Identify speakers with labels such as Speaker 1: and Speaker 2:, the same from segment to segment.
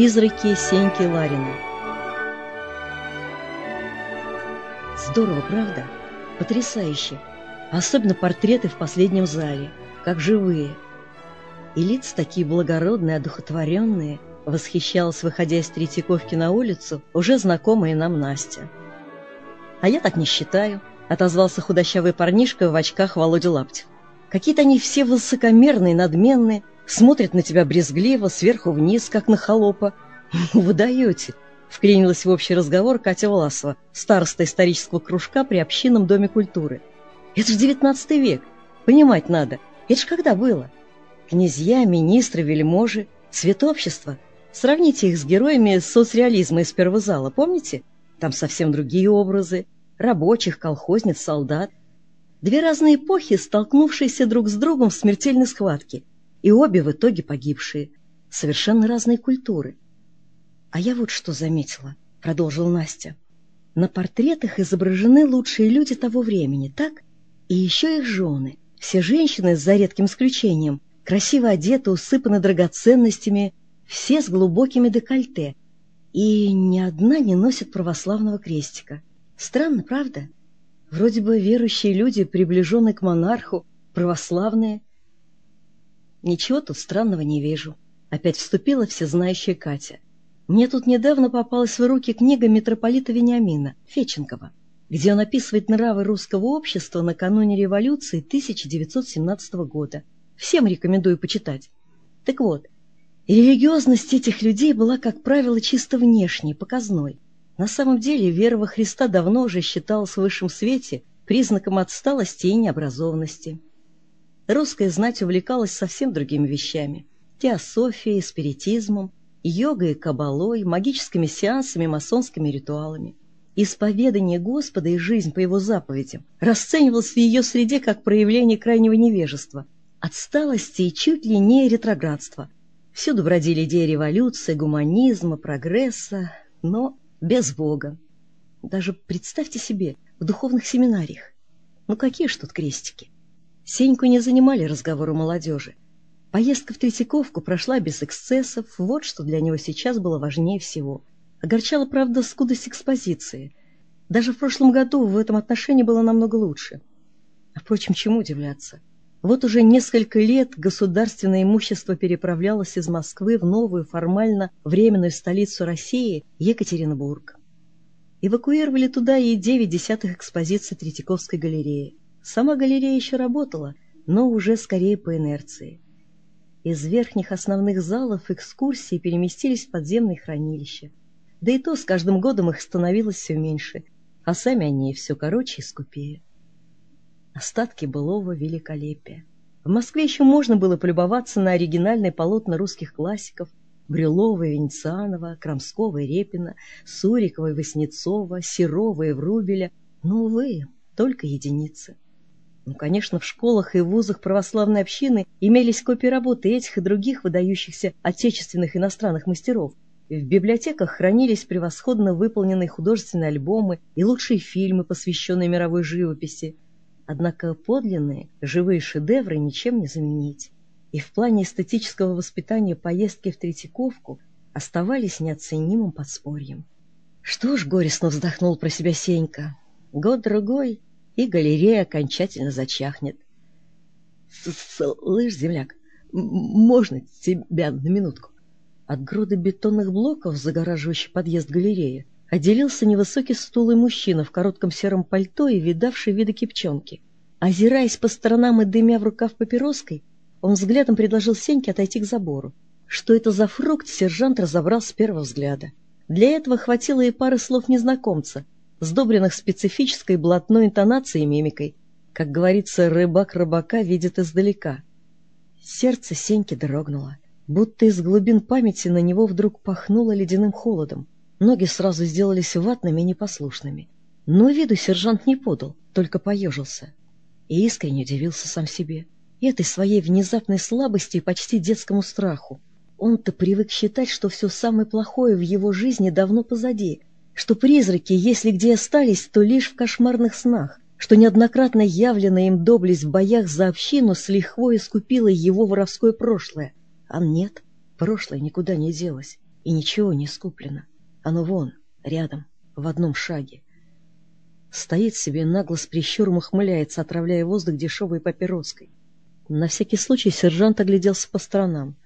Speaker 1: Призраки Сеньки Ларина Здорово, правда? Потрясающе. Особенно портреты в последнем зале, как живые. И лица такие благородные, одухотворенные, восхищалась, выходя из Третьяковки на улицу, уже знакомая нам Настя. «А я так не считаю», — отозвался худощавый парнишка в очках Володя Лаптев. «Какие-то они все высокомерные, надменные, смотрят на тебя брезгливо, сверху вниз, как на холопа. Вы даете!» — вклинилась в общий разговор Катя Власова, староста исторического кружка при общинном доме культуры. «Это же девятнадцатый век. Понимать надо. Это ж когда было? Князья, министры, вельможи, цвет общества. Сравните их с героями соцреализма из первого зала, помните? Там совсем другие образы. Рабочих, колхозниц, солдат. Две разные эпохи, столкнувшиеся друг с другом в смертельной схватке и обе в итоге погибшие. Совершенно разные культуры. — А я вот что заметила, — продолжила Настя. На портретах изображены лучшие люди того времени, так? И еще их жены. Все женщины, за редким исключением, красиво одеты, усыпаны драгоценностями, все с глубокими декольте. И ни одна не носит православного крестика. Странно, правда? Вроде бы верующие люди, приближенные к монарху, православные, Ничего тут странного не вижу. Опять вступила всезнающая Катя. Мне тут недавно попалась в руки книга митрополита Вениамина Феченкова, где он описывает нравы русского общества накануне революции 1917 года. Всем рекомендую почитать. Так вот, религиозность этих людей была, как правило, чисто внешней, показной. На самом деле вера во Христа давно уже считалась в высшем свете признаком отсталости и необразованности. Русская знать увлекалась совсем другими вещами – теософией, спиритизмом, йогой, кабалой, магическими сеансами, масонскими ритуалами. Исповедание Господа и жизнь по его заповедям расценивалось в ее среде как проявление крайнего невежества, отсталости и чуть ли не ретроградства. Всюду бродили идеи революции, гуманизма, прогресса, но без Бога. Даже представьте себе, в духовных семинариях. Ну какие ж тут крестики? Сеньку не занимали разговоры молодежи. Поездка в Третьяковку прошла без эксцессов, вот что для него сейчас было важнее всего. Огорчала, правда, скудость экспозиции. Даже в прошлом году в этом отношении было намного лучше. А, впрочем, чему удивляться? Вот уже несколько лет государственное имущество переправлялось из Москвы в новую формально временную столицу России Екатеринбург. Эвакуировали туда и девять десятых экспозиций Третьяковской галереи. Сама галерея еще работала, но уже скорее по инерции. Из верхних основных залов экскурсии переместились в подземные хранилища. Да и то с каждым годом их становилось все меньше, а сами они все короче и скупее. Остатки былого великолепия. В Москве еще можно было полюбоваться на оригинальные полотна русских классиков Брюлова и Венецианова, Крамского и Репина, Сурикова и Васнецова, Серова и Врубеля, но, увы, только единицы. Ну, конечно, в школах и вузах православной общины имелись копии работы этих и других выдающихся отечественных иностранных мастеров. В библиотеках хранились превосходно выполненные художественные альбомы и лучшие фильмы, посвященные мировой живописи. Однако подлинные, живые шедевры ничем не заменить. И в плане эстетического воспитания поездки в Третьяковку оставались неоценимым подспорьем. Что ж, горестно вздохнул про себя Сенька. Год-другой, и галерея окончательно зачахнет. — Слышь, земляк, можно тебя на минутку? От груды бетонных блоков, загораживающих подъезд галереи, отделился невысокий стулый мужчина в коротком сером пальто и видавший виды кипчонки. Озираясь по сторонам и дымя в рукав папироской, он взглядом предложил Сеньке отойти к забору. Что это за фрукт, сержант разобрал с первого взгляда. Для этого хватило и пары слов незнакомца, сдобренных специфической блатной интонацией и мимикой. Как говорится, рыбак рыбака видит издалека. Сердце Сеньки дрогнуло, будто из глубин памяти на него вдруг пахнуло ледяным холодом. Ноги сразу сделались ватными и непослушными. Но виду сержант не подал, только поежился. И искренне удивился сам себе. Этой своей внезапной слабости и почти детскому страху. Он-то привык считать, что все самое плохое в его жизни давно позади, что призраки, если где остались, то лишь в кошмарных снах, что неоднократно явленная им доблесть в боях за общину с лихвой искупила его воровское прошлое. А нет, прошлое никуда не делось. И ничего не скуплено. Оно вон, рядом, в одном шаге. Стоит себе, нагло с прищуром ухмыляется, отравляя воздух дешевой папироской. На всякий случай сержант огляделся по сторонам.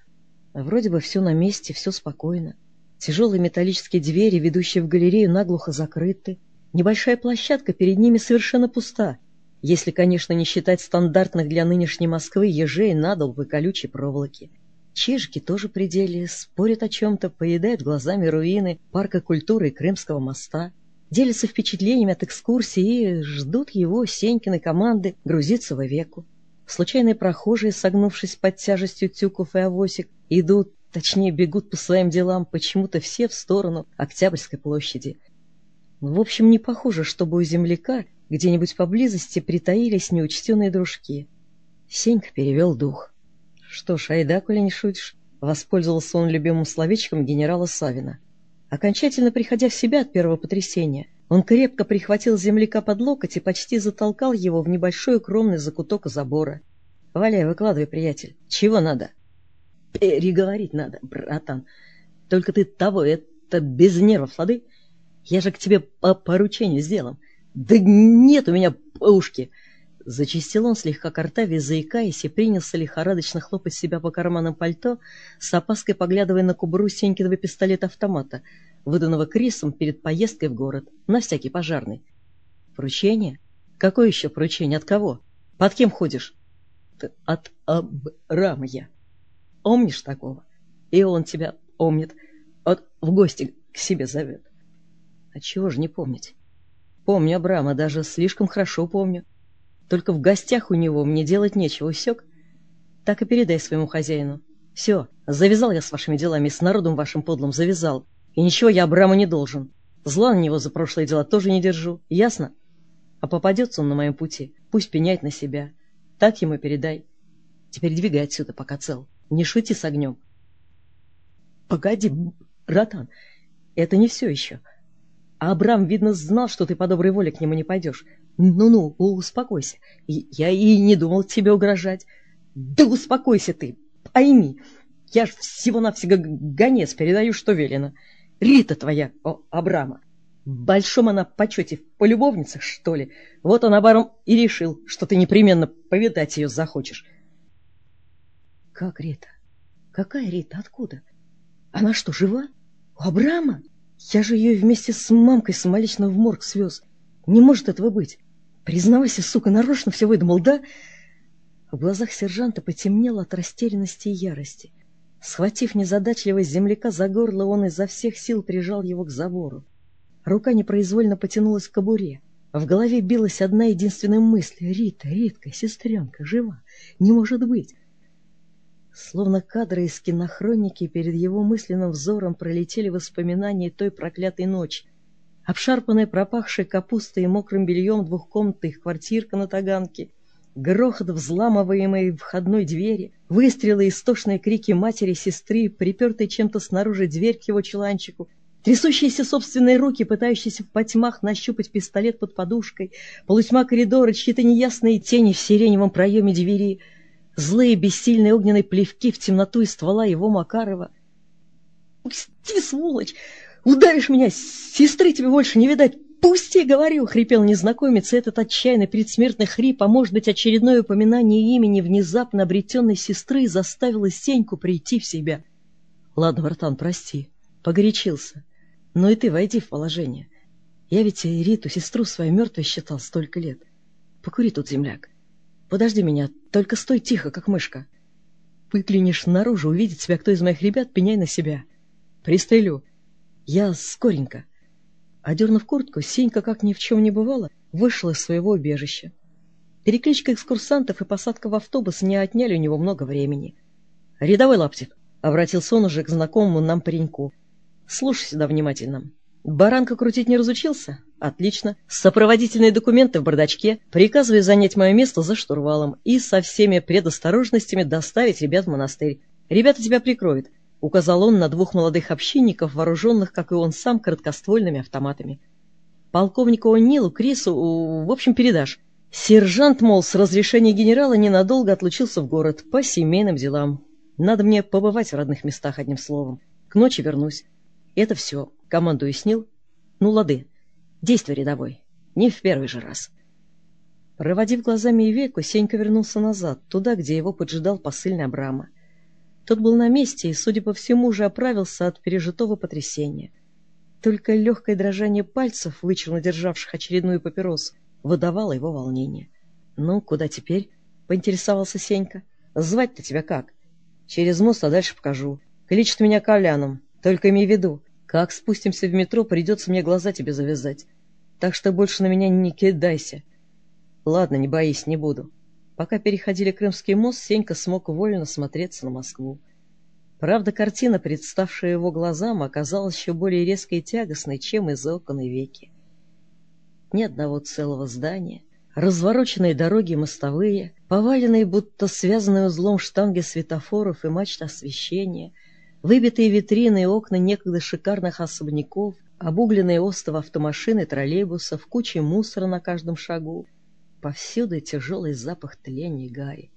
Speaker 1: Вроде бы все на месте, все спокойно. Тяжелые металлические двери, ведущие в галерею, наглухо закрыты. Небольшая площадка перед ними совершенно пуста, если, конечно, не считать стандартных для нынешней Москвы ежей, надолбы, колючей проволоки. Чижики тоже пределе, спорят о чем-то, поедают глазами руины парка культуры и Крымского моста, делятся впечатлениями от экскурсии и ждут его, Сенькиной команды, грузиться в веку. Случайные прохожие, согнувшись под тяжестью тюков и авосик, идут, точнее бегут по своим делам, почему-то все в сторону Октябрьской площади. В общем, не похоже, чтобы у земляка где-нибудь поблизости притаились неучтенные дружки. Сенька перевел дух. Что ж, айда, коли не шутишь, воспользовался он любимым словечком генерала Савина. Окончательно приходя в себя от первого потрясения, он крепко прихватил земляка под локоть и почти затолкал его в небольшой укромный закуток забора. — Валяй, выкладывай, приятель. Чего надо? — Переговорить надо, братан. Только ты того, это без нервов, лады? Я же к тебе по поручению сделан. Да нет у меня пушки. Зачистил он слегка картаве, заикаясь, и принялся лихорадочно хлопать себя по карманам пальто, с опаской поглядывая на кубру Сенькиного пистолета-автомата, выданного Крисом перед поездкой в город, на всякий пожарный. Поручение? Какое еще поручение? От кого? Под кем ходишь? От Абрама я. Помнишь такого? И он тебя помнит. Вот в гости к себе зовет. А чего же не помнить? Помню Абрама, даже слишком хорошо помню. Только в гостях у него мне делать нечего, усек? Так и передай своему хозяину. Все, завязал я с вашими делами, с народом вашим подлым завязал. И ничего я Абраму не должен. Зла на него за прошлые дела тоже не держу. Ясно? А попадется он на моем пути, пусть пеняет на себя. Так ему передай. Теперь двигай отсюда, пока цел. Не шути с огнем. Погоди, братан, это не все еще. Абрам, видно, знал, что ты по доброй воле к нему не пойдешь. Ну-ну, успокойся. Я и не думал тебе угрожать. Да успокойся ты, пойми. Я ж всего-навсего гонец передаю, что велено. Рита твоя, о, Абрама. Большом она почете в полюбовницах, что ли? Вот он, Абрам, и решил, что ты непременно повидать ее захочешь. Как Рита? Какая Рита? Откуда? Она что, жива? У Абрама? Я же ее вместе с мамкой самолично в морг свез. Не может этого быть. Признавайся, сука, нарочно все выдумал, да? В глазах сержанта потемнело от растерянности и ярости. Схватив незадачливого земляка за горло, он изо всех сил прижал его к забору. Рука непроизвольно потянулась к кобуре. В голове билась одна единственная мысль. «Рита, Ритка, сестренка, жива! Не может быть!» Словно кадры из кинохроники перед его мысленным взором пролетели воспоминания той проклятой ночи, обшарпанная пропахшей капустой и мокрым бельем двухкомнатная квартирка на Таганке, грохот взламываемой входной двери, выстрелы и истошные крики матери сестры, припертые чем-то снаружи дверь к его чуланчику, трясущиеся собственные руки, пытающиеся в потьмах нащупать пистолет под подушкой, полутьма коридора, чьи-то неясные тени в сиреневом проеме двери, злые бессильные огненные плевки в темноту и ствола его Макарова. «Пусти, сволочь! Ударишь меня, сестры тебе больше не видать. Пусти, говорю, хрипел незнакомец, и этот отчаянный предсмертный хрип, а может быть очередное упоминание имени внезапно обретенной сестры заставило Сеньку прийти в себя. Ладно, братан, прости, погорячился. Но и ты войди в положение. Я ведь и Риту, сестру свою мертвой считал столько лет. Покури тут, земляк. Подожди меня, только стой тихо, как мышка. Выглянешь наружу, увидит тебя кто из моих ребят, пеняй на себя. Пристрелю. Я скоренько. Одернув куртку, Сенька, как ни в чем не бывало, вышел из своего убежища. Перекличка экскурсантов и посадка в автобус не отняли у него много времени. — Рядовой Лаптев, — обратился он уже к знакомому нам пареньку, — слушай сюда внимательно. Баранка крутить не разучился? Отлично. Сопроводительные документы в бардачке. Приказываю занять мое место за штурвалом и со всеми предосторожностями доставить ребят в монастырь. Ребята тебя прикроют указал он на двух молодых общинников, вооруженных, как и он сам, короткоствольными автоматами. Полковнику О'Нилу, Крису, в общем, передашь. Сержант, мол, с разрешения генерала ненадолго отлучился в город по семейным делам. Надо мне побывать в родных местах, одним словом. К ночи вернусь. Это все. Команду уяснил? Ну, лады. Действуй рядовой. Не в первый же раз. Проводив глазами Ивеку, Сенька вернулся назад, туда, где его поджидал посыльный Абрама. Тот был на месте и, судя по всему, уже оправился от пережитого потрясения. Только легкое дрожание пальцев, вычурно державших очередную папиросу, выдавало его волнение. — Ну, куда теперь? — поинтересовался Сенька. — Звать-то тебя как? — Через мост, а дальше покажу. Кличут меня Коляном. Только имей в виду, как спустимся в метро, придется мне глаза тебе завязать. Так что больше на меня не кидайся. Ладно, не боись, не буду. Пока переходили Крымский мост, Сенька смог вольно смотреться на Москву. Правда, картина, представшая его глазам, оказалась еще более резкой и тягостной, чем из окон и веки. Ни одного целого здания, развороченные дороги мостовые, поваленные, будто связанные узлом штанги светофоров и мачт освещения, выбитые витрины и окна некогда шикарных особняков, обугленные остовы автомашин и троллейбусов, кучи мусора на каждом шагу, Повсюду тяжелый запах тления и гари.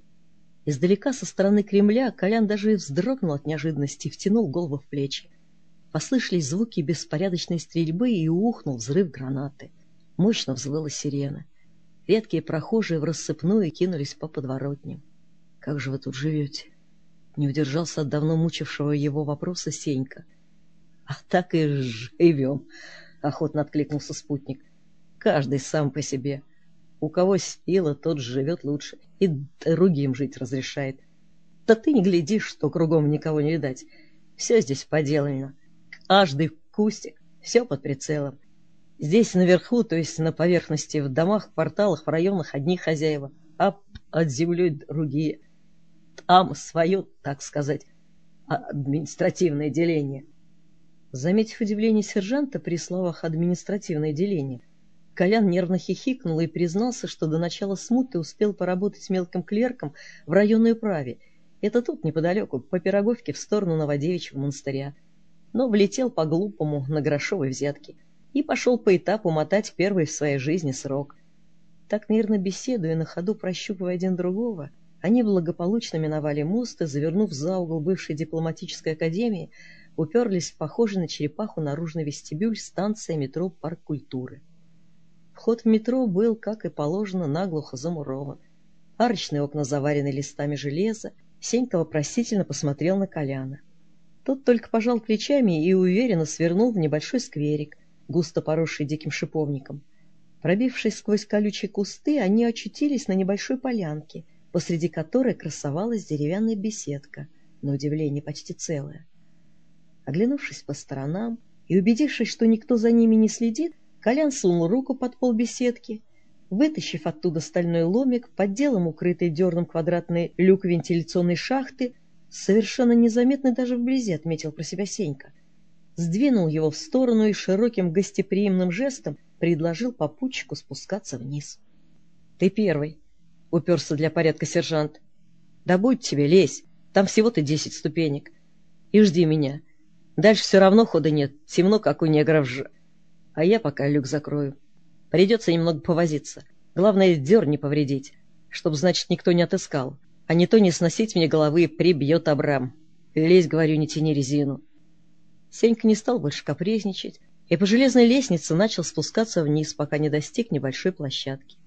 Speaker 1: Издалека со стороны Кремля Колян даже и вздрогнул от неожиданности и втянул голову в плечи. Послышались звуки беспорядочной стрельбы и ухнул взрыв гранаты. Мощно взвыла сирена. Редкие прохожие в рассыпную кинулись по подворотням. — Как же вы тут живете? Не удержался от давно мучившего его вопроса Сенька. — А так и живем, — охотно откликнулся спутник. — Каждый сам по себе. У кого сила, тот живет лучше и другим жить разрешает. Да ты не глядишь, что кругом никого не видать. Все здесь поделано. Каждый кустик, все под прицелом. Здесь наверху, то есть на поверхности, в домах, кварталах, в районах одни хозяева, а под землей другие. Там свое, так сказать, административное деление. Заметив удивление сержанта при словах «административное деление», Колян нервно хихикнул и признался, что до начала смуты успел поработать мелким клерком в районной управе. Это тут, неподалеку, по Пироговке в сторону Новодевичьего монастыря. Но влетел по-глупому на грошовой взятки и пошел по этапу мотать первый в своей жизни срок. Так мирно беседуя, на ходу прощупывая один другого, они благополучно миновали мост и, завернув за угол бывшей дипломатической академии, уперлись в похожий на черепаху наружный вестибюль станции метро «Парк культуры». Вход в метро был, как и положено, наглухо замурован. Арочные окна заварены листами железа. Сенька вопросительно посмотрел на Коляна. Тот только пожал плечами и уверенно свернул в небольшой скверик, густо поросший диким шиповником. Пробившись сквозь колючие кусты, они очутились на небольшой полянке, посреди которой красовалась деревянная беседка, на удивление почти целая. Оглянувшись по сторонам и убедившись, что никто за ними не следит, Колян сунул руку под пол беседки, вытащив оттуда стальной ломик, подделом укрытый дерном квадратный люк вентиляционной шахты, совершенно незаметно даже вблизи, отметил про себя Сенька. Сдвинул его в сторону и широким гостеприимным жестом предложил попутчику спускаться вниз. — Ты первый, — уперся для порядка сержант. — Да будь тебе, лезь, там всего-то десять ступенек. И жди меня. Дальше все равно хода нет, темно, как у негров ж а я пока люк закрою. Придется немного повозиться. Главное, дер не повредить, чтоб, значит, никто не отыскал. А не то не сносить мне головы, прибьет Абрам. Лезь, говорю, не тяни резину. Сенька не стал больше капризничать, и по железной лестнице начал спускаться вниз, пока не достиг небольшой площадки.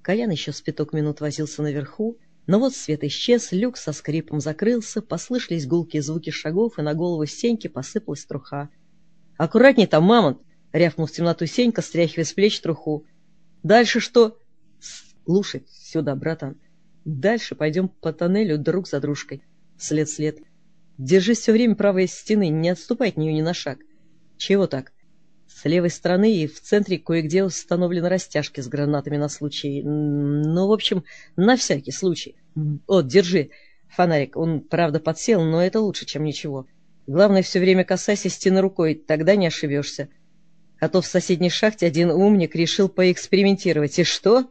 Speaker 1: Колян еще с пяток минут возился наверху, но вот свет исчез, люк со скрипом закрылся, послышались гулкие звуки шагов, и на голову Сеньки посыпалась труха. — Аккуратней там, мамонт! — рявкнул в темноту Сенька, стряхивая с плеч труху. — Дальше что? — Слушай сюда, братан. Дальше пойдем по тоннелю друг за дружкой. След-след. Держись все время правой стены, не отступай от нее ни на шаг. Чего так? С левой стороны и в центре кое-где установлены растяжки с гранатами на случай... Ну, в общем, на всякий случай. Вот, держи. Фонарик, он, правда, подсел, но это лучше, чем ничего. Главное, все время касайся стены рукой, тогда не ошибешься. А то в соседней шахте один умник решил поэкспериментировать. И что?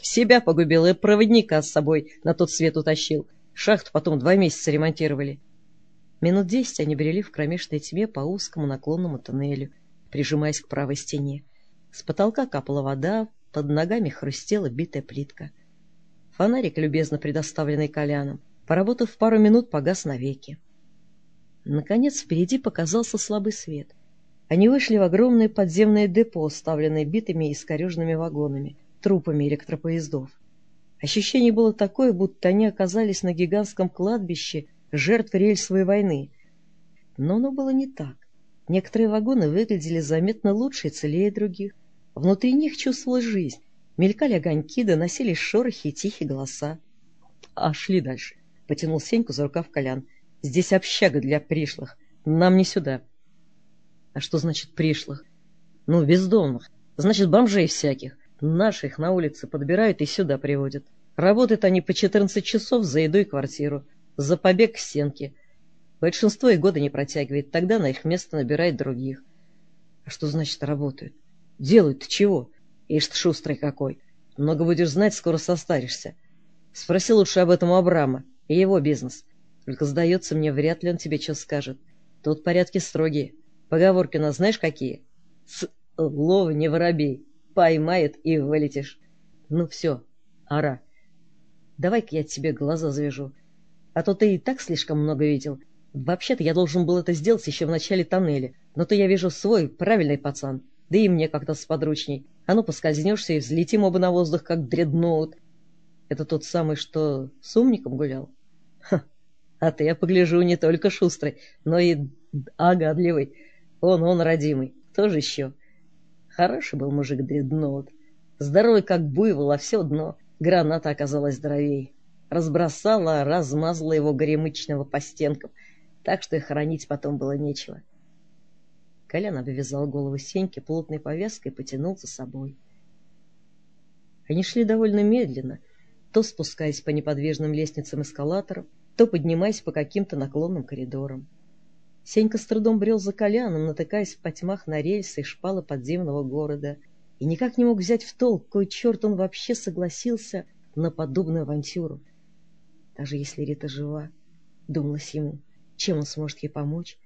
Speaker 1: Себя погубил и проводника с собой на тот свет утащил. Шахту потом два месяца ремонтировали. Минут десять они брели в кромешной тьме по узкому наклонному тоннелю, прижимаясь к правой стене. С потолка капала вода, под ногами хрустела битая плитка. Фонарик, любезно предоставленный Коляном, поработав пару минут, погас навеки. Наконец впереди показался слабый свет. Они вышли в огромное подземное депо, ставленное битыми и скорежными вагонами, трупами электропоездов. Ощущение было такое, будто они оказались на гигантском кладбище жертв рельсовой войны. Но оно было не так. Некоторые вагоны выглядели заметно лучше и целее других. Внутри них чувствовалась жизнь. Мелькали огоньки, доносились шорохи и тихие голоса. А шли дальше. Потянул Сеньку за рукав Колян. Здесь общага для пришлых. Нам не сюда. А что значит пришлых? Ну, бездомных. Значит, бомжей всяких. Наших на улице подбирают и сюда приводят. Работают они по 14 часов за еду и квартиру. За побег к стенке. Большинство и года не протягивает. Тогда на их место набирает других. А что значит работают? Делают-то чего? Ишь ты шустрый какой. Много будешь знать, скоро состаришься. Спроси лучше об этом у Абрама и его бизнес. Только, сдается мне, вряд ли он тебе что скажет. Тут порядки строгие. Поговорки у нас знаешь какие? С лова не воробей. Поймает и вылетишь. Ну все, ара. Давай-ка я тебе глаза завяжу. А то ты и так слишком много видел. Вообще-то я должен был это сделать еще в начале тоннеля. Но то я вижу свой, правильный пацан. Да и мне как-то сподручней. А ну, поскользнешься и взлетим оба на воздух, как дредноут. Это тот самый, что с умником гулял? Ха, а ты, я погляжу, не только шустрый, но и огадливый. Он, он родимый. Тоже еще. Хороший был мужик дредноут. Здоровый, как буйвол, а все дно. Граната оказалась здоровей. Разбросала, размазала его горемычного по стенкам, так что и хранить потом было нечего. Колян обвязал голову Сеньки плотной повязкой и потянул за собой. Они шли довольно медленно, то спускаясь по неподвижным лестницам эскалаторов, то поднимаясь по каким-то наклонным коридорам. Сенька с трудом брел за Коляном, натыкаясь в потьмах на рельсы и шпалы подземного города, и никак не мог взять в толк, кой черт он вообще согласился на подобную авантюру. Даже если Рита жива, думалось ему, чем он сможет ей помочь?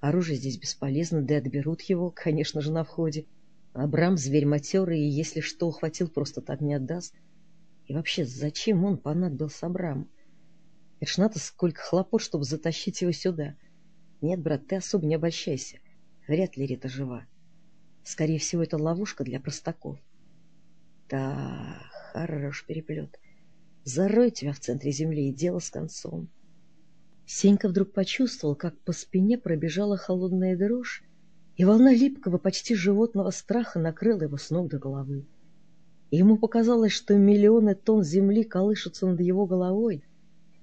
Speaker 1: Оружие здесь бесполезно, да и отберут его, конечно же, на входе. Абрам — зверь матерый, и если что ухватил, просто так не отдаст. И вообще, зачем он понадобился Абраму? Это ж надо сколько хлопот, чтобы затащить его сюда. Нет, брат, ты особо не обольщайся. Вряд ли Рита жива. Скорее всего, это ловушка для простаков. Да, хорош переплет. Зарой тебя в центре земли, и дело с концом. Сенька вдруг почувствовал, как по спине пробежала холодная дрожь, и волна липкого, почти животного страха накрыла его с ног до головы. И ему показалось, что миллионы тонн земли колышутся над его головой,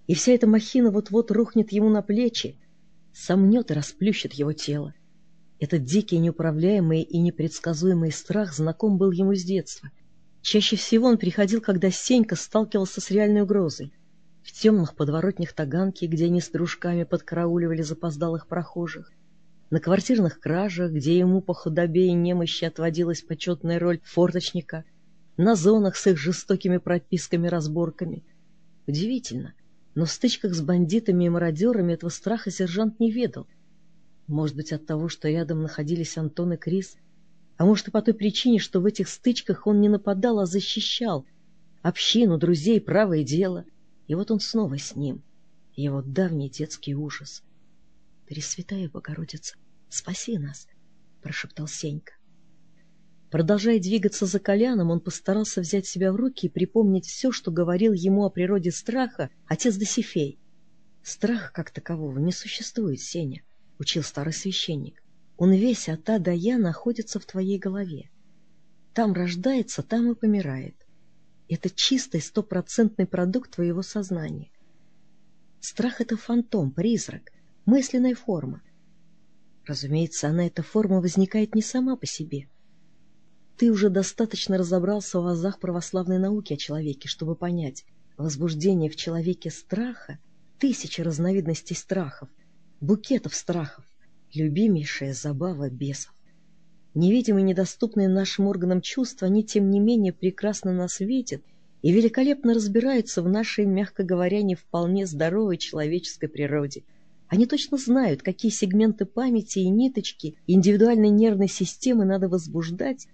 Speaker 1: и вся эта махина вот-вот рухнет ему на плечи, сомнет и расплющит его тело. Этот дикий, неуправляемый и непредсказуемый страх знаком был ему с детства. Чаще всего он приходил, когда Сенька сталкивался с реальной угрозой. В темных подворотнях Таганки, где они с дружками подкарауливали запоздалых прохожих, на квартирных кражах, где ему по худобе и немощи отводилась почетная роль форточника, на зонах с их жестокими прописками-разборками. Удивительно, но в стычках с бандитами и мародерами этого страха сержант не ведал. Может быть, от того, что рядом находились Антон и Крис, а может и по той причине, что в этих стычках он не нападал, а защищал общину, друзей, правое дело. И вот он снова с ним, его давний детский ужас. «Пресвятая Богородица, спаси нас!» — прошептал Сенька. Продолжая двигаться за Коляном, он постарался взять себя в руки и припомнить все, что говорил ему о природе страха отец Досифей. «Страха как такового не существует, Сеня», — учил старый священник. «Он весь от А до Я находится в твоей голове. Там рождается, там и помирает. Это чистый стопроцентный продукт твоего сознания. Страх — это фантом, призрак, мысленная форма. Разумеется, она, эта форма, возникает не сама по себе. Ты уже достаточно разобрался в азах православной науки о человеке, чтобы понять, возбуждение в человеке страха, тысячи разновидностей страхов, букетов страхов, любимейшая забава бесов. Невидимые, недоступные нашим органам чувства, они, тем не менее, прекрасно нас видят и великолепно разбираются в нашей, мягко говоря, не вполне здоровой человеческой природе. Они точно знают, какие сегменты памяти и ниточки индивидуальной нервной системы надо возбуждать,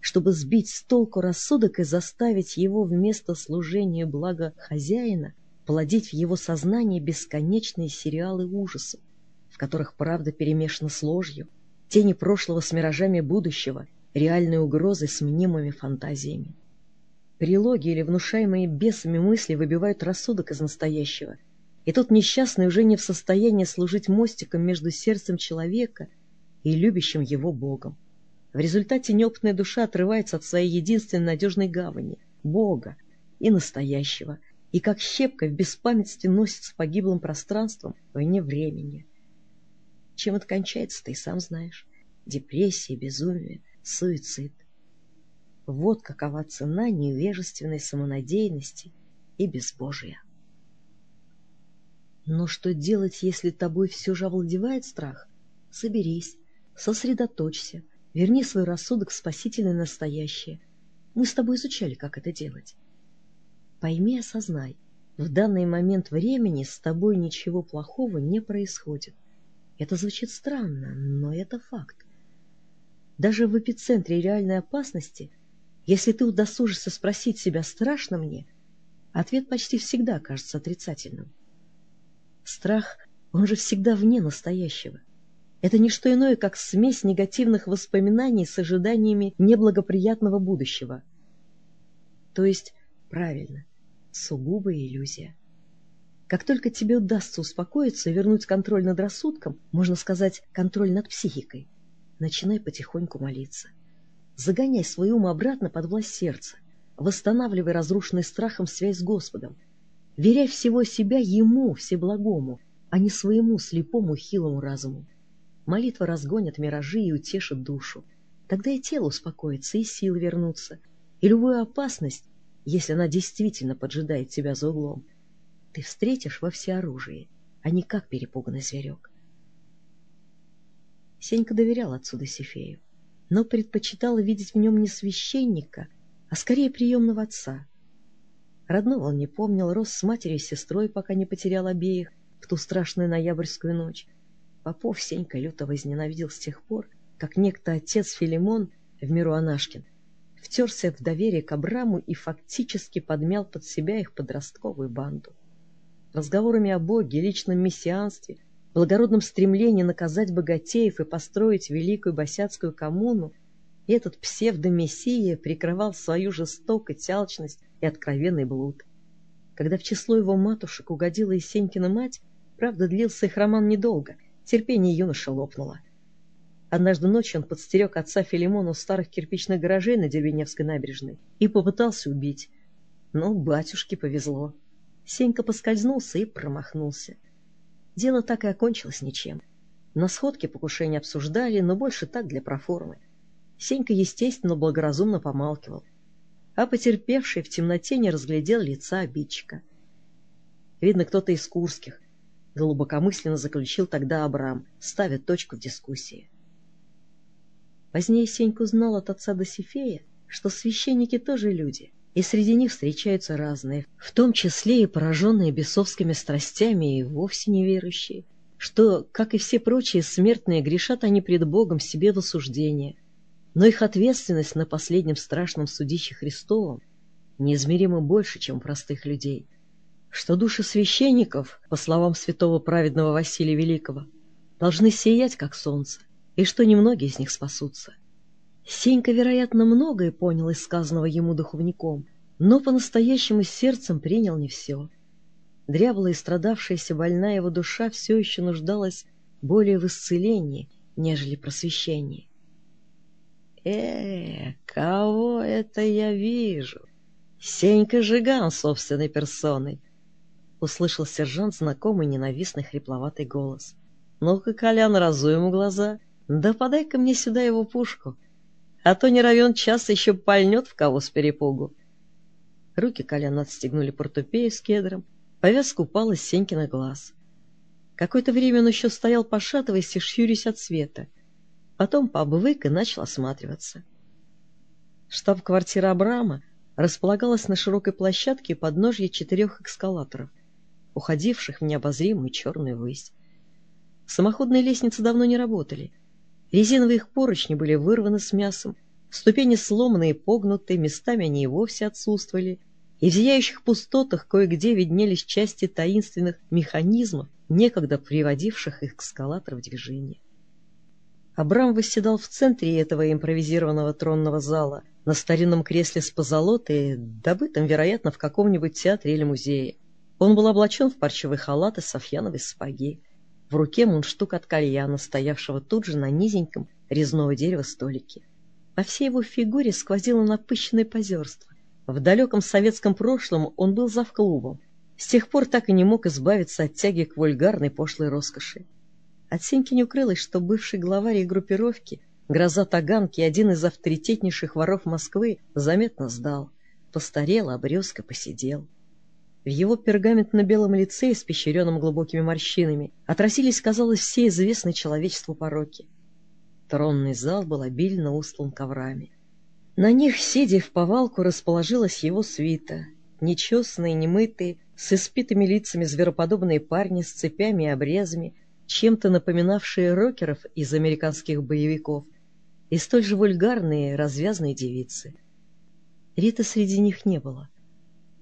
Speaker 1: чтобы сбить с толку рассудок и заставить его вместо служения блага хозяина плодить в его сознании бесконечные сериалы ужасов, в которых правда перемешана с ложью, тени прошлого с миражами будущего, реальные угрозы с мнимыми фантазиями. Прилоги или внушаемые бесами мысли выбивают рассудок из настоящего, и тот несчастный уже не в состоянии служить мостиком между сердцем человека и любящим его Богом. В результате неопытная душа отрывается от своей единственной надежной гавани — Бога и настоящего, и как щепка в беспамятстве носится погиблым пространством вне времени. Чем это кончается, ты сам знаешь. Депрессия, безумие, суицид. Вот какова цена невежественной самонадеянности и безбожия. Но что делать, если тобой все же овладевает страх? Соберись, сосредоточься, верни свой рассудок в спасительное настоящее. Мы с тобой изучали, как это делать. Пойми и осознай, в данный момент времени с тобой ничего плохого не происходит. Это звучит странно, но это факт. Даже в эпицентре реальной опасности, если ты удосужишься спросить себя «страшно мне?», ответ почти всегда кажется отрицательным. Страх, он же всегда вне настоящего. Это не что иное, как смесь негативных воспоминаний с ожиданиями неблагоприятного будущего. То есть, правильно, сугубая иллюзия. Как только тебе удастся успокоиться и вернуть контроль над рассудком, можно сказать, контроль над психикой, начинай потихоньку молиться. Загоняй свой ум обратно под власть сердца, восстанавливай разрушенный страхом связь с Господом, веряй всего себя Ему, Всеблагому, а не своему слепому хилому разуму. Молитва разгонит миражи и утешит душу. Тогда и тело успокоится, и силы вернутся, и любую опасность, если она действительно поджидает тебя за углом, ты встретишь во всеоружии, а не как перепуганный зверек. Сенька доверял отцу Досифею, но предпочитала видеть в нем не священника, а скорее приемного отца. Родного он не помнил, рос с матерью и сестрой, пока не потерял обеих в ту страшную ноябрьскую ночь. Попов Сенька люто возненавидел с тех пор, как некто отец Филимон в миру Анашкин втерся в доверие к Абраму и фактически подмял под себя их подростковую банду. Разговорами о Боге, личном мессианстве, благородном стремлении наказать богатеев и построить великую босяцкую коммуну, этот псевдомессия прикрывал свою жестокость, алчность и откровенный блуд. Когда в число его матушек угодила и Сенькина мать, правда, длился их роман недолго, терпение юноши лопнуло. Однажды ночью он подстерег отца Филимона у старых кирпичных гаражей на Дербеневской набережной и попытался убить. Но батюшке повезло. Сенька поскользнулся и промахнулся. Дело так и окончилось ничем. На сходке покушение обсуждали, но больше так для проформы. Сенька, естественно, благоразумно помалкивал, а потерпевший в темноте не разглядел лица обидчика. Видно, кто-то из Курских, глубокомысленно заключил тогда Абрам, ставя точку в дискуссии. Позднее Сенька узнал от отца Досифея, что священники тоже люди, и среди них встречаются разные, в том числе и пораженные бесовскими страстями и вовсе неверующие, что, как и все прочие смертные, грешат они пред Богом себе в осуждение, но их ответственность на последнем страшном судище Христовом неизмеримо больше, чем простых людей, что души священников, по словам святого праведного Василия Великого, должны сиять, как солнце, и что немногие из них спасутся. Сенька, вероятно, многое понял из сказанного ему духовником, но по-настоящему сердцем принял не все. Дряблая и страдавшаяся больная его душа все еще нуждалась более в исцелении, нежели просвещении. «Э, кого это я вижу? Сенька Жиган собственной персоной!» — услышал сержант знакомый ненавистный хрипловатый голос. «Ну-ка, Колян, разуй ему глаза!» Да подай-ка мне сюда его пушку, а то не равен час еще пальнет в кого с перепугу. Руки Коляна отстегнули портупею с кедром, повязка упала с Сенькина глаз. Какое-то время он еще стоял, пошатываясь и шьюрясь от света. Потом пообвык и начал осматриваться. Штаб-квартира Абрама располагалась на широкой площадке подножья четырех эскалаторов, уходивших в необозримую черную высь. Самоходные лестницы давно не работали — Резиновые их поручни были вырваны с мясом, ступени сломанные и погнутые, местами они и вовсе отсутствовали, и в зияющих пустотах кое-где виднелись части таинственных механизмов, некогда приводивших их к эскалатору в движение. Абрам восседал в центре этого импровизированного тронного зала, на старинном кресле с позолотой, добытым, вероятно, в каком-нибудь театре или музее. Он был облачен в парчевый халат и софьяновые сапоги. В руке мундштук от кальяна, стоявшего тут же на низеньком резного дерева столике. По всей его фигуре сквозило напыщенное позерство. В далеком советском прошлом он был завклубом. С тех пор так и не мог избавиться от тяги к вульгарной пошлой роскоши. От Сеньки не укрылось, что бывший главарь группировки, гроза Таганки, один из авторитетнейших воров Москвы, заметно сдал. Постарел, обрезко посидел. В его пергаментно-белом лице, испещренном глубокими морщинами, отразились, казалось, все известные человечеству пороки. Тронный зал был обильно устлан коврами. На них, сидя в повалку, расположилась его свита. Нечесанные, немытые, с испитыми лицами звероподобные парни с цепями и обрезами, чем-то напоминавшие рокеров из американских боевиков, и столь же вульгарные, развязные девицы. Риты среди них не было.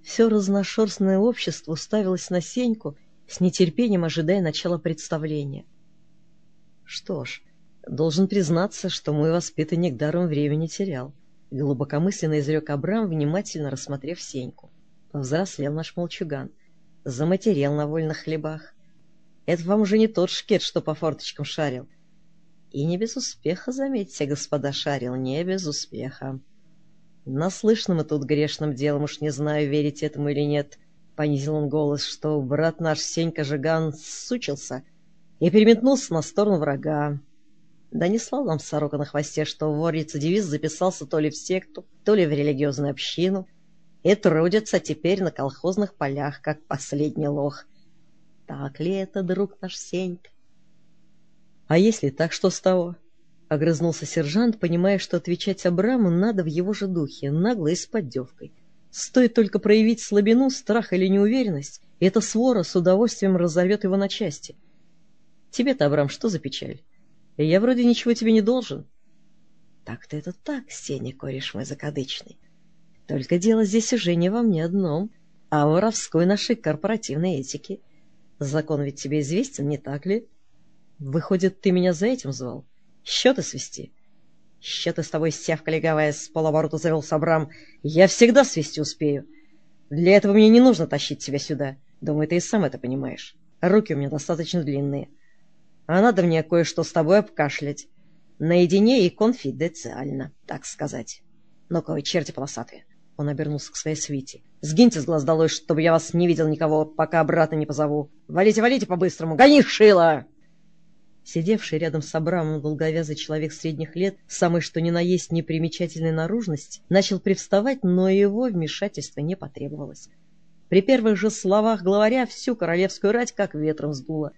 Speaker 1: Все разношерстное общество уставилось на Сеньку, с нетерпением ожидая начала представления. Что ж, должен признаться, что мой воспитанник даром времени терял. Глубокомысленно изрек Абрам, внимательно рассмотрев Сеньку. Повзрослел наш молчуган. Заматерел на вольных хлебах. Это вам уже не тот шкет, что по форточкам шарил. И не без успеха, заметьте, господа, шарил, не без успеха. Наслышно мы тут грешным делом, уж не знаю, верить этому или нет, — понизил он голос, что брат наш Сенька Жиган сучился и переметнулся на сторону врага. Донесла нам сорока на хвосте, что вор-рецидивист записался то ли в секту, то ли в религиозную общину и трудится теперь на колхозных полях, как последний лох — так ли это, друг наш Сенька? — А если так, что с того? — огрызнулся сержант, понимая, что отвечать Абраму надо в его же духе, нагло и с поддевкой. Стоит только проявить слабину, страх или неуверенность, и эта свора с удовольствием разорвет его на части. Тебе-то, Абрам, что за печаль? Я вроде ничего тебе не должен. Так-то это так, Сеня, кореш мой закадычный. Только дело здесь уже не во мне одном, а в воровской нашей корпоративной этике — Закон ведь тебе известен, не так ли? Выходит, ты меня за этим звал? Счеты свести? Счеты с тобой, сявка легавая, с полоборота завел Сабрам. Я всегда свести успею. Для этого мне не нужно тащить тебя сюда. Думаю, ты и сам это понимаешь. Руки у меня достаточно длинные. А надо мне кое-что с тобой обкашлять. Наедине и конфиденциально, так сказать. Ну-ка, вы черти полосатые. Он обернулся к своей свите. «Сгиньте с глаз долой, чтобы я вас не видел никого, пока обратно не позову. Валите, валите по-быстрому! Гони, шило!» Сидевший рядом с Абрамом долговязый человек средних лет, самый что ни на есть непримечательной наружности, начал привставать, но его вмешательство не потребовалось. При первых же словах главаря всю королевскую рать как ветром сдуло.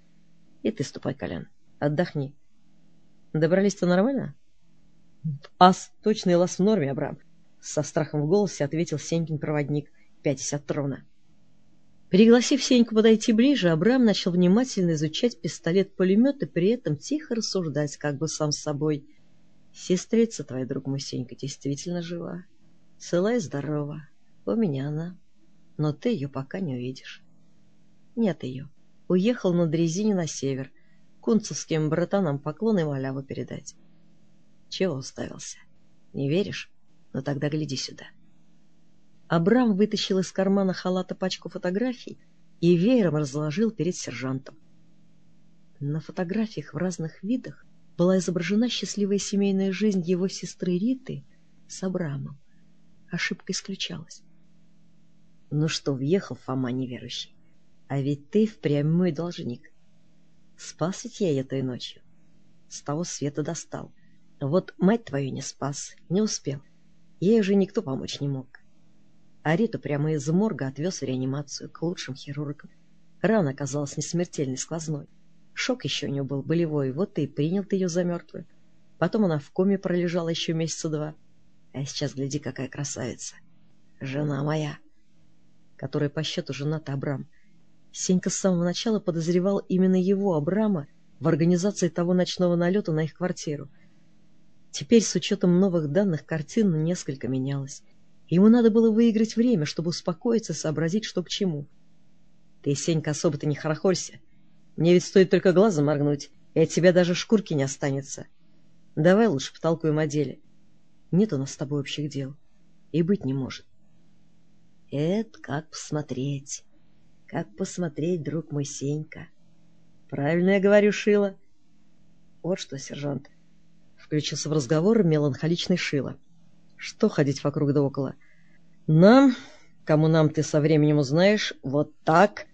Speaker 1: И ты ступай, Колян, отдохни. Добрались-то нормально? Ас, точный лаз в норме, Абрам. Со страхом в голосе ответил Сенькин проводник, пятясь от трона. Пригласив Сеньку подойти ближе, Абрам начал внимательно изучать пистолет-пулемет и при этом тихо рассуждать, как бы сам с собой. «Сестрица твоя, друг мой Сенька, действительно жива. Цела и здорова. У меня она. Но ты ее пока не увидишь». «Нет ее. Уехал на дрезине на север. Кунцевским братанам поклоны маляву передать». «Чего уставился? Не веришь?» Но тогда гляди сюда. Абрам вытащил из кармана халата пачку фотографий и веером разложил перед сержантом. На фотографиях в разных видах была изображена счастливая семейная жизнь его сестры Риты с Абрамом. Ошибка исключалась. Ну что, въехал Фома неверующий. А ведь ты впрямь мой должник. Спас ведь я ее той ночью. С того света достал. Вот мать твою не спас, не успел. Ей уже никто помочь не мог. Ариту прямо из морга отвез в реанимацию к лучшим хирургам. Рана оказалась несмертельной сквозной. Шок еще у нее был болевой, вот и принял ты ее за мертвую. Потом она в коме пролежала еще месяца два. А сейчас, гляди, какая красавица. Жена моя, которая по счету жена-то Абрам. Сенька с самого начала подозревал именно его, Абрама, в организации того ночного налета на их квартиру. Теперь, с учетом новых данных, картина несколько менялась. Ему надо было выиграть время, чтобы успокоиться, сообразить, что к чему. — Ты, Сенька, особо-то не хорохорься. Мне ведь стоит только глазом моргнуть, и от тебя даже шкурки не останется. Давай лучше потолкуем о деле. Нет у нас с тобой общих дел. И быть не может. Это как посмотреть. Как посмотреть, друг мой Сенька. Правильно я говорю, Шила. Вот что, сержант. Включился в разговор меланхоличный Шила. Что ходить вокруг да около? Нам, кому нам ты со временем узнаешь, вот так...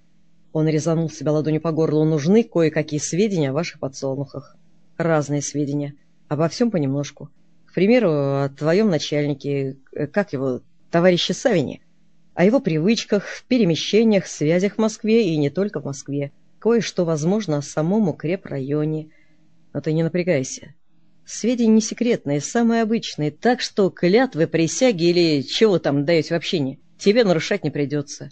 Speaker 1: Он резанул себя ладонью по горлу. Нужны кое-какие сведения о ваших подсолнухах. Разные сведения. Обо всем понемножку. К примеру, о твоем начальнике, э, как его, товарище Савине, о его привычках, перемещениях, связях в Москве и не только в Москве. Кое-что, возможно, о самом укрепрайоне. Но ты не напрягайся. Сведения не секретные, самые обычные, так что клятвы, присяги или чего там даете в общине, тебе нарушать не придется.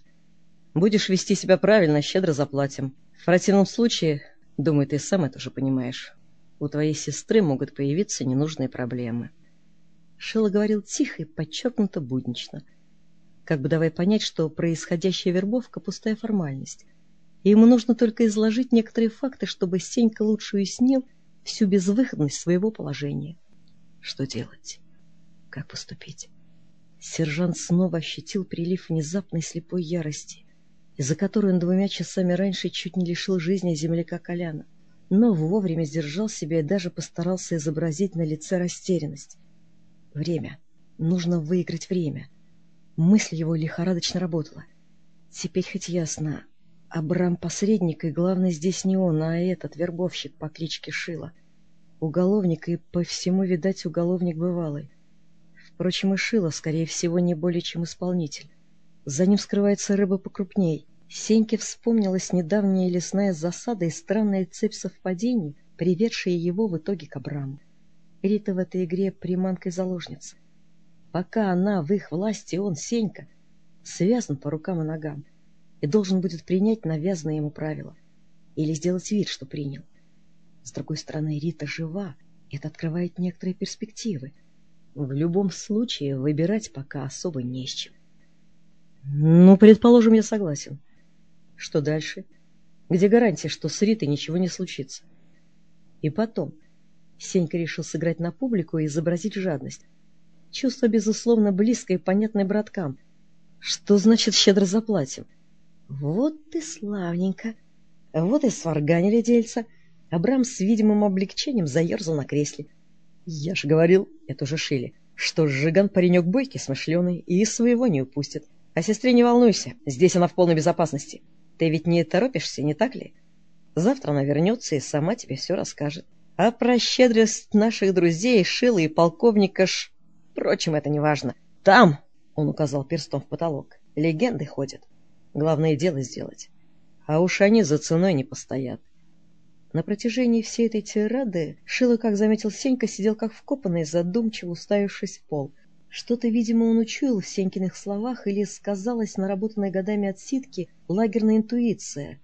Speaker 1: Будешь вести себя правильно, щедро заплатим. В противном случае, думаю, ты сам это уже понимаешь, у твоей сестры могут появиться ненужные проблемы. Шила говорил тихо и подчеркнуто буднично, как бы давая понять, что происходящая вербовка — пустая формальность, и ему нужно только изложить некоторые факты, чтобы Сенька лучше уяснил всю безвыходность своего положения. Что делать? Как поступить? Сержант снова ощутил прилив внезапной слепой ярости, из-за которой он двумя часами раньше чуть не лишил жизни земляка Коляна но вовремя сдержал себя и даже постарался изобразить на лице растерянность. Время. Нужно выиграть время. Мысль его лихорадочно работала. Теперь хоть ясно. Абрам посредник, и главное здесь не он, а этот вербовщик по кличке Шила. Уголовник и по всему, видать, уголовник бывалый. Впрочем, и Шила, скорее всего, не более чем исполнитель. За ним скрывается рыба покрупней. Сеньке вспомнилась недавняя лесная засада и странная цепь совпадений, приведшая его в итоге к Абраму. Рита в этой игре приманкой заложница. Пока она в их власти, он, Сенька, связан по рукам и ногам и должен будет принять навязанное ему правило или сделать вид, что принял. С другой стороны, Рита жива, это открывает некоторые перспективы. В любом случае, выбирать пока особо не с чем. Ну, предположим, я согласен. — что дальше? Где гарантия, что с Ритой ничего не случится? И потом, Сенька решил сыграть на публику и изобразить жадность. Чувство, безусловно, близкое и понятное браткам. Что значит щедро заплатим? Вот ты славненько. Вот и сварганили дельца. Абрам с видимым облегчением заерзал на кресле. Я же говорил, это уже шили, что Жиган паренек бойкий, смышленый и своего не упустит. А сестре не волнуйся, здесь она в полной безопасности. Ты ведь не торопишься, не так ли? Завтра она вернется и сама тебе все расскажет. А про щедрость наших друзей, Шила и полковника Ш... Впрочем, это не важно. Там, — он указал перстом в потолок, — легенды ходят. Главное дело сделать. А уж они за ценой не постоят. На протяжении всей этой тирады Шила, как заметил Сенька, сидел как вкопанный, задумчиво уставившись в пол. Что-то, видимо, он учуял в Сенькиных словах или сказалась наработанная годами отсидки лагерная интуиция.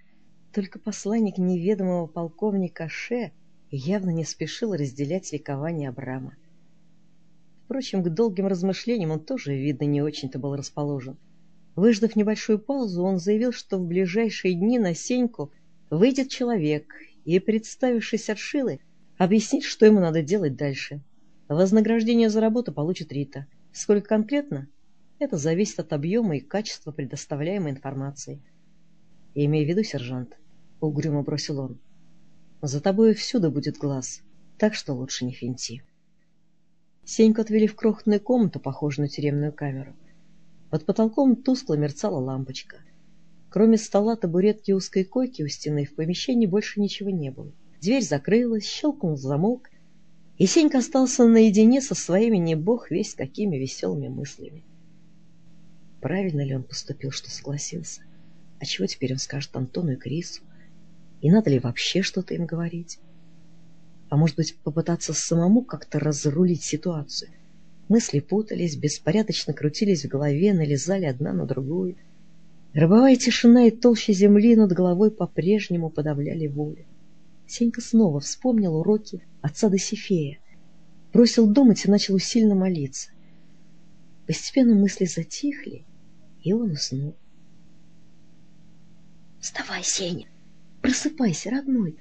Speaker 1: Только посланник неведомого полковника Ше явно не спешил разделять ликование Абрама. Впрочем, к долгим размышлениям он тоже, видно, не очень-то был расположен. Выждав небольшую паузу, он заявил, что в ближайшие дни на Сеньку выйдет человек и, представившись от Шилы, объяснит, что ему надо делать дальше. Вознаграждение за работу получит Рита — Сколько конкретно? Это зависит от объема и качества предоставляемой информации. И имея в виду, сержант, угрюмо бросил он, за тобой всюду будет глаз, так что лучше не финти. Сеньку отвели в крохотную комнату, похожую на тюремную камеру. Под потолком тускло мерцала лампочка. Кроме стола, табуретки и узкой койки у стены в помещении больше ничего не было. Дверь закрылась, щелкнул замок, и Сенька остался наедине со своими не бог весь какими веселыми мыслями. Правильно ли он поступил, что согласился? А чего теперь он скажет Антону и Крису? И надо ли вообще что-то им говорить? А может быть, попытаться самому как-то разрулить ситуацию? Мысли путались, беспорядочно крутились в голове, налезали одна на другую. Гробовая тишина и толща земли над головой по-прежнему подавляли волю. Сенька снова вспомнил уроки отца Досифея, бросил думать и начал усиленно молиться. Постепенно мысли затихли, и он уснул.
Speaker 2: — Вставай, Сеня!
Speaker 1: Просыпайся, родной.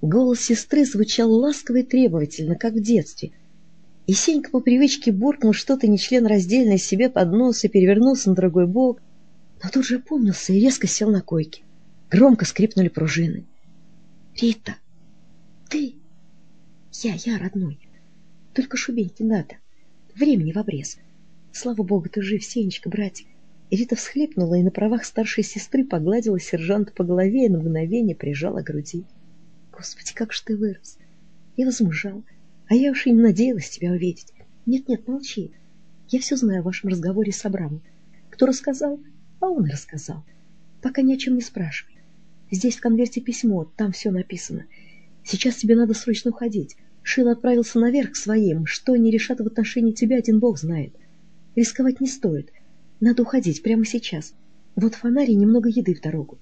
Speaker 1: Голос сестры звучал ласково и требовательно, как в детстве. И Сенька по привычке буркнул что-то нечленораздельное себе под нос и перевернулся на другой бок, но тут же опомнился и резко сел на койке. Громко скрипнули пружины. «Рита, ты...» «Я, я, родной. Только шубеньки надо. Времени в обрез. Слава богу, ты жив, Сенечка, братик. Рита всхлипнула и на правах старшей сестры погладила сержанта по голове и на мгновение прижала к груди. Господи, как же ты вырос! Я возмужал, а я уж и не надеялась тебя увидеть. Нет-нет, молчи. Я все знаю о вашем разговоре с Абрамом. Кто рассказал? А он рассказал. Пока ни о чем не спрашивай. Здесь в конверте письмо, там все написано. Сейчас тебе надо срочно уходить. Шил отправился наверх к своим. Что они решат в отношении тебя, один бог знает. Рисковать не стоит. Надо уходить прямо сейчас. Вот фонарь и немного еды в дорогу.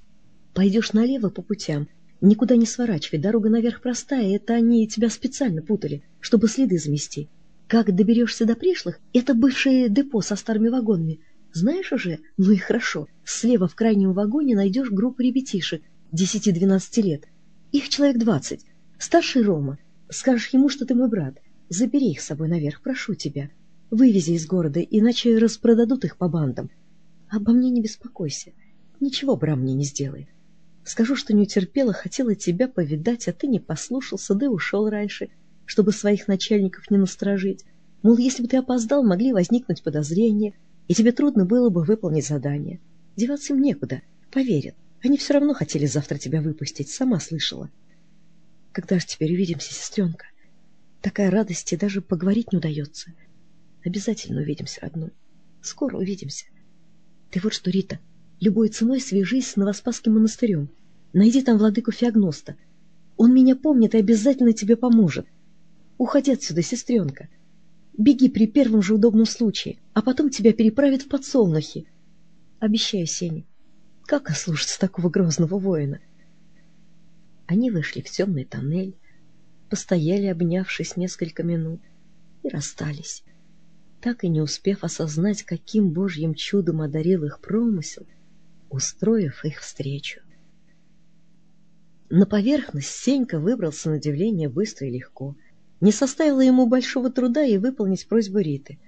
Speaker 1: Пойдешь налево по путям. Никуда не сворачивай, дорога наверх простая, это они тебя специально путали, чтобы следы замести. Как доберешься до пришлых, это бывшее депо со старыми вагонами. Знаешь уже? Ну и хорошо. Слева в крайнем вагоне найдешь группу ребятишек, 10-12 лет. Их человек 20. Старший Рома. Скажешь ему, что ты мой брат. Забери их с собой наверх, прошу тебя. Вывези из города, иначе распродадут их по бандам. Обо мне не беспокойся. Ничего Брам мне не сделает. Скажу, что не утерпела, хотела тебя повидать, а ты не послушался, да и ушел раньше, чтобы своих начальников не насторожить. Мол, если бы ты опоздал, могли возникнуть подозрения, и тебе трудно было бы выполнить задание. Деваться им некуда, поверят. Они все равно хотели завтра тебя выпустить, сама слышала. Когда же теперь увидимся, сестренка? Такая радость, и даже поговорить не удается. — Обязательно увидимся, родной. Скоро увидимся. Ты вот что, Рита, любой ценой свяжись с Новоспасским монастырем. Найди там владыку Феогноста. Он меня помнит и обязательно тебе поможет. Уходи отсюда, сестренка. Беги при первом же удобном случае, а потом тебя переправят в подсолнухи. Обещаю, Сеня. Как ослушаться такого грозного воина? Они вышли в темный тоннель, постояли, обнявшись несколько минут, и расстались так и не успев осознать, каким божьим чудом одарил их промысел, устроив их встречу. На поверхность Сенька выбрался на удивление быстро и легко. Не составило ему большого труда и выполнить просьбу Риты.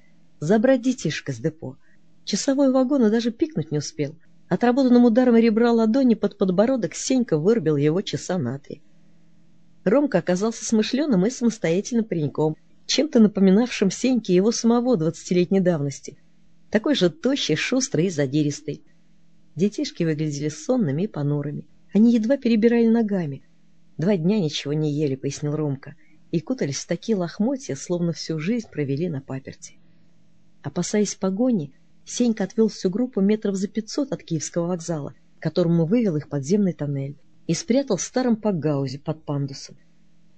Speaker 1: Забрать детишка с депо. Часовой вагон даже пикнуть не успел. Отработанным ударом ребра ладони под подбородок Сенька вырубил его часа на три. Ромка оказался смышленым и самостоятельным пареньком — чем-то напоминавшим Сеньке его самого двадцатилетней давности. Такой же тощий, шустрый и задиристый. Детишки выглядели сонными и понурыми. Они едва перебирали ногами. «Два дня ничего не ели», — пояснил Ромка, и кутались в такие лохмотья, словно всю жизнь провели на паперти. Опасаясь погони, Сенька отвел всю группу метров за пятьсот от Киевского вокзала, которому вывел их подземный тоннель, и спрятал в старом пакгаузе под пандусом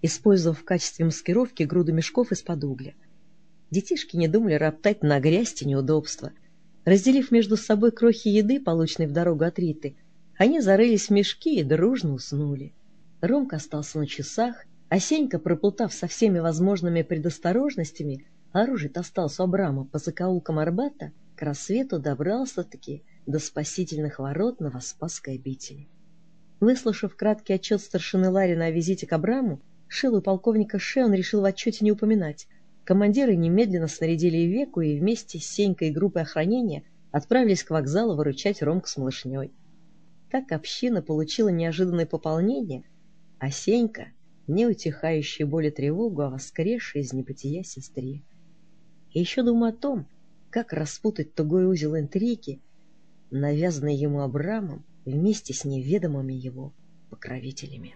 Speaker 1: использовав в качестве маскировки груду мешков из-под угля. Детишки не думали роптать на грязь и неудобства. Разделив между собой крохи еды, полученной в дорогу от Риты, они зарылись в мешки и дружно уснули. Ромка остался на часах, а Сенька, проплутав со всеми возможными предосторожностями, оружие остался у Абрама по закоулкам Арбата, к рассвету добрался-таки до спасительных ворот Новоспасской обители. Выслушав краткий отчет старшины Ларина о визите к Абраму, Шилу полковника Ше он решил в отчете не упоминать. Командиры немедленно снарядили Веку и вместе с Сенькой и группой охранения отправились к вокзалу выручать Ромку с малышней. Так община получила неожиданное пополнение, а Сенька — неутихающую боль и тревогу о воскресшей из небытия сестре. И еще думаю о том, как распутать тугой узел интриги, навязанный ему Абрамом вместе с неведомыми его покровителями.